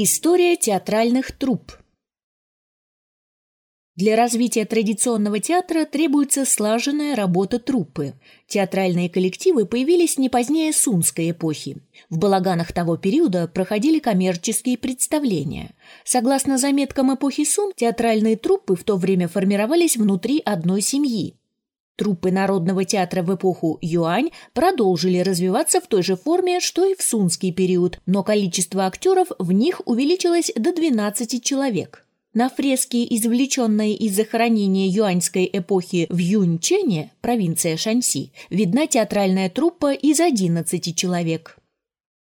История театральных труп Для развития традиционного театра требуется слаженная работа труппы. Театральные коллективы появились не позднее Сунской эпохи. В балаганах того периода проходили коммерческие представления. Согласно заметкам эпохи Сун, театральные труппы в то время формировались внутри одной семьи. Труппы Народного театра в эпоху Юань продолжили развиваться в той же форме, что и в сунский период, но количество актеров в них увеличилось до 12 человек. На фреске, извлеченной из захоронения юаньской эпохи в Юньчене, провинция Шаньси, видна театральная труппа из 11 человек.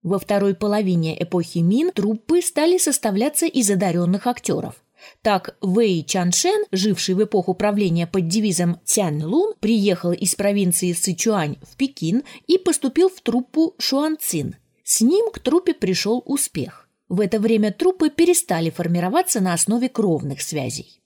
Во второй половине эпохи Мин труппы стали составляться из одаренных актеров – так Вэй Чаншен, живший в эпоху правления под девизом Цянь Лун, приехал из провинции Сычуань в Пекин и поступил в труппу Шуанцин. С ним к труппе пришел успех. В это время труппы перестали формироваться на основе кровных связей.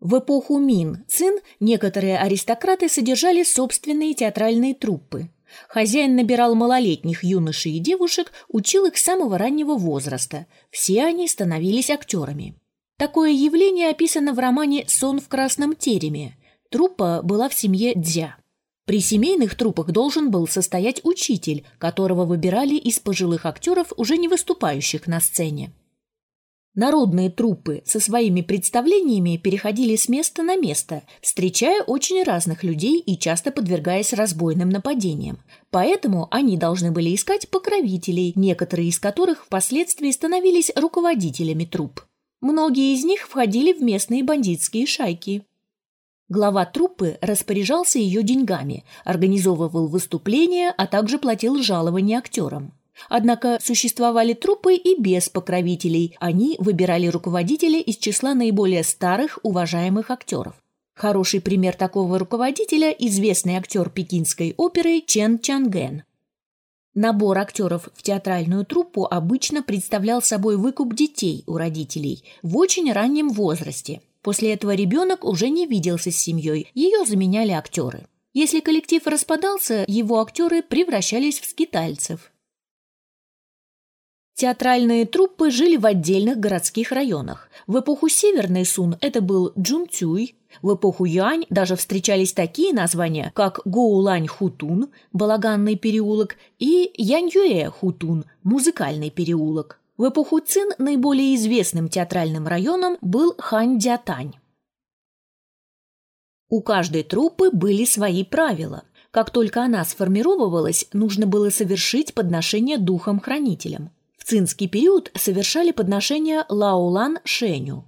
В эпоху Мин, Цин, некоторые аристократы содержали собственные театральные труппы. Хозяин набирал малолетних юношей и девушек, учил их с самого раннего возраста. Все они становились актерами. Такое явление описано в романе «Сон в красном тереме». Труппа была в семье Дзя. При семейных труппах должен был состоять учитель, которого выбирали из пожилых актеров, уже не выступающих на сцене. Народные труппы со своими представлениями переходили с места на место, встречая очень разных людей и часто подвергаясь разбойным нападениям. Поэтому они должны были искать покровителей, некоторые из которых впоследствии становились руководителями труп. Многие из них входили в местные бандитские шайки. Глава труппы распоряжался ее деньгами, организовывал выступления, а также платил жалования актерам. Однако существовали труппы и без покровителей. Они выбирали руководителя из числа наиболее старых уважаемых актеров. Хороший пример такого руководителя – известный актер пекинской оперы Чен Чанген. Набор актеров в театральную труппу обычно представлял собой выкуп детей у родителей в очень раннем возрасте. После этого ребенок уже не виделся с семьей, ее заменяли актеры. Если коллектив распадался, его актеры превращались в скитальцев. Театральные труппы жили в отдельных городских районах. В эпоху Северной Сун это был Джунцюй, в эпоху Юань даже встречались такие названия, как Гоулань Хутун, Балаганный переулок, и Яньюэ Хутун, Музыкальный переулок. В эпоху Цин наиболее известным театральным районом был Ханьдятань. У каждой труппы были свои правила. Как только она сформировалась, нужно было совершить подношение духом-хранителям. В цинский период совершали подношения Лаолан Шеню.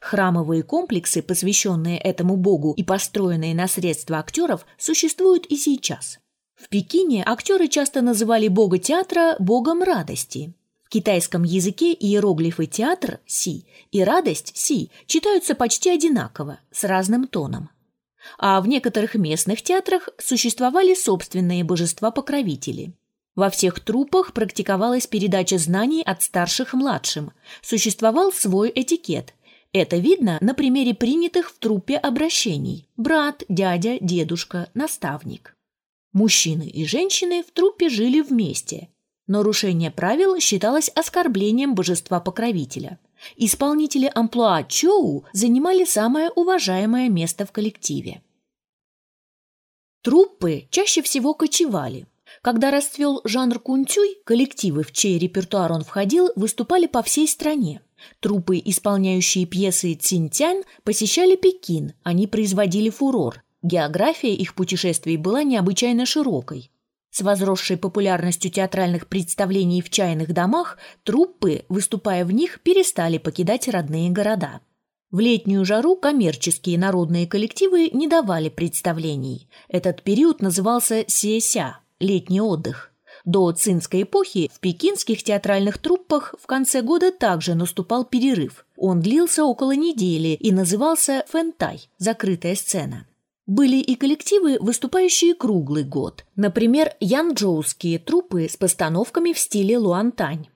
Храмовые комплексы, посвященные этому богу и построенные на средства актеров, существуют и сейчас. В Пекине актеры часто называли бога театра богом радости. В китайском языке иероглифы «театр» – «си» и «радость» – «си» читаются почти одинаково, с разным тоном. А в некоторых местных театрах существовали собственные божества-покровители – во всех трупах практиковалась передача знаний от старших младшим. Существовал свой этикет. Это видно на примере принятых в труппе обращений. Брат, дядя, дедушка, наставник. Мужчины и женщины в труппе жили вместе. Нарушение правил считалось оскорблением божества-покровителя. Исполнители амплуа Чоу занимали самое уважаемое место в коллективе. Труппы чаще всего кочевали – когда расцвел жанр кунтюй, коллективы, в чей репертуар он входил, выступали по всей стране. Труппы, исполняющие пьесы Цинтянь, посещали Пекин, они производили фурор. География их путешествий была необычайно широкой. С возросшей популярностью театральных представлений в чайных домах, труппы, выступая в них, перестали покидать родные города. В летнюю жару коммерческие народные коллективы не давали представлений. Этот период назывался «сеся» летний отдых. До цинской эпохи в пекинских театральных труппах в конце года также наступал перерыв. Он длился около недели и назывался «фэнтай» – закрытая сцена. Были и коллективы, выступающие круглый год. Например, янчжоуские труппы с постановками в стиле луантань.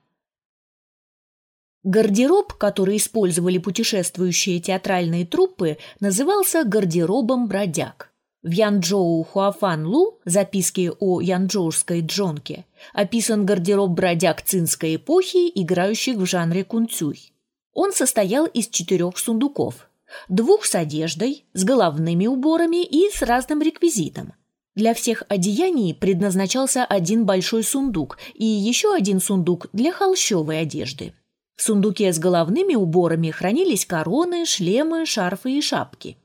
Гардероб, который использовали путешествующие театральные труппы, назывался гардеробом бродяг. В Янчжоу Хуафан-Лу, записки о янчжоускай джонке, описан гардероб бродяг цинской эпохи, играющих в жанре кунцюй. Он состоял из четырех сундуков, двух с одеждой, с головными уборами и с разным реквизитом. Для всех одеяний предназначался один большой сундук и еще один сундук для холщовой одежды. В сундуке с головными уборами хранились короны, шлемы, шарфы и шапки.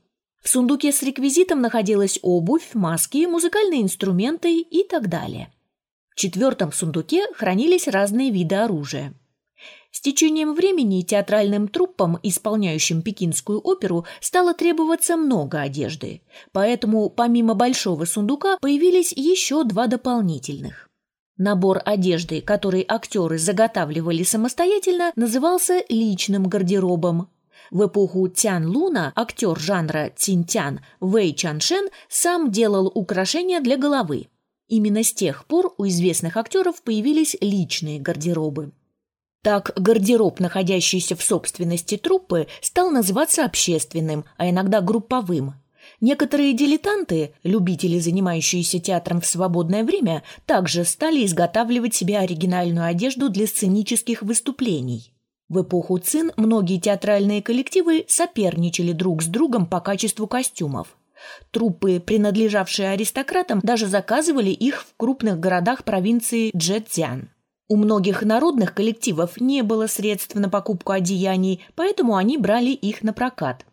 В сундуке с реквизитом находилась обувь, маски, музыкальные инструменты и так далее. В четвертом сундуке хранились разные виды оружия. С течением времени театральным труппам, исполняющим пекинскую оперу, стало требоваться много одежды, поэтому помимо большого сундука появились еще два дополнительных. Набор одежды, который актеры заготавливали самостоятельно, назывался личным гардеробом, в эпоху Тян Луна актер жанра Цинтян Вэй Чаншен сам делал украшения для головы. Именно с тех пор у известных актеров появились личные гардеробы. Так гардероб, находящийся в собственности труппы, стал называться общественным, а иногда групповым. Некоторые дилетанты, любители, занимающиеся театром в свободное время, также стали изготавливать себе оригинальную одежду для сценических выступлений. В эпоху Цин многие театральные коллективы соперничали друг с другом по качеству костюмов. Труппы, принадлежавшие аристократам, даже заказывали их в крупных городах провинции Джэцзян. У многих народных коллективов не было средств на покупку одеяний, поэтому они брали их на прокат.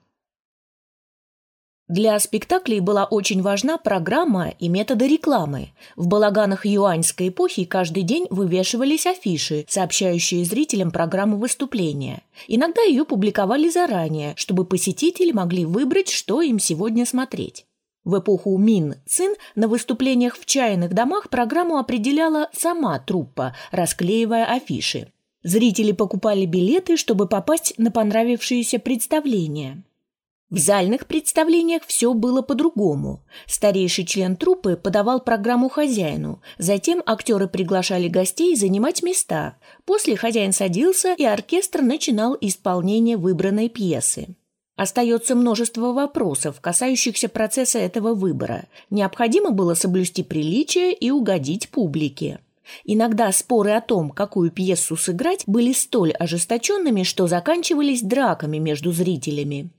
Для спектаклей была очень важна программа и методы рекламы. В балаганах юаньской эпохи каждый день вывешивались афиши, сообщающие зрителям программу выступления. Иногда ее публиковали заранее, чтобы посетители могли выбрать, что им сегодня смотреть. В эпоху Мин Цин на выступлениях в чайных домах программу определяла сама труппа, расклеивая афиши. Зрители покупали билеты, чтобы попасть на понравившиеся представления. В зальных представлениях все было по-другому. Старейший член труппы подавал программу хозяину, затем актеры приглашали гостей занимать места. После хозяин садился, и оркестр начинал исполнение выбранной пьесы. Остается множество вопросов, касающихся процесса этого выбора. Необходимо было соблюсти приличие и угодить публике. Иногда споры о том, какую пьесу сыграть, были столь ожесточенными, что заканчивались драками между зрителями.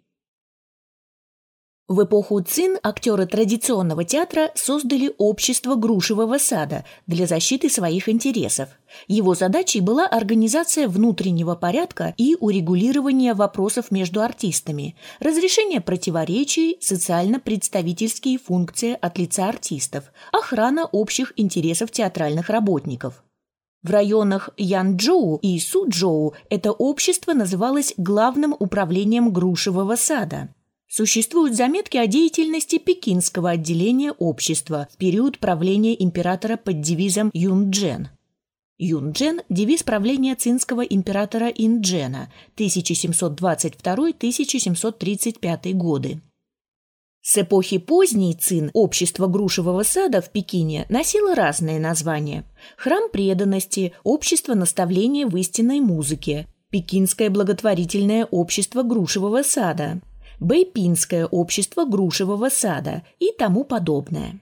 В эпоху Цин актеры традиционного театра создали общество грушевого сада для защиты своих интересов. Его задачей была организация внутреннего порядка и урегулирование вопросов между артистами, разрешение противоречий, социально-представительские функции от лица артистов, охрана общих интересов театральных работников. В районах Янчжоу и Суджоу это общество называлось главным управлением грушевого сада – Существуют заметки о деятельности пекинского отделения общества в период правления императора под девизом Юнджен. Юнджен – девиз правления цинского императора Инджена 1722-1735 годы. С эпохи поздней Цин общество грушевого сада в Пекине носило разные названия. Храм преданности, общество наставления в истинной музыке, Пекинское благотворительное общество грушевого сада – Бэйпинское общество грушевого сада и тому подобное.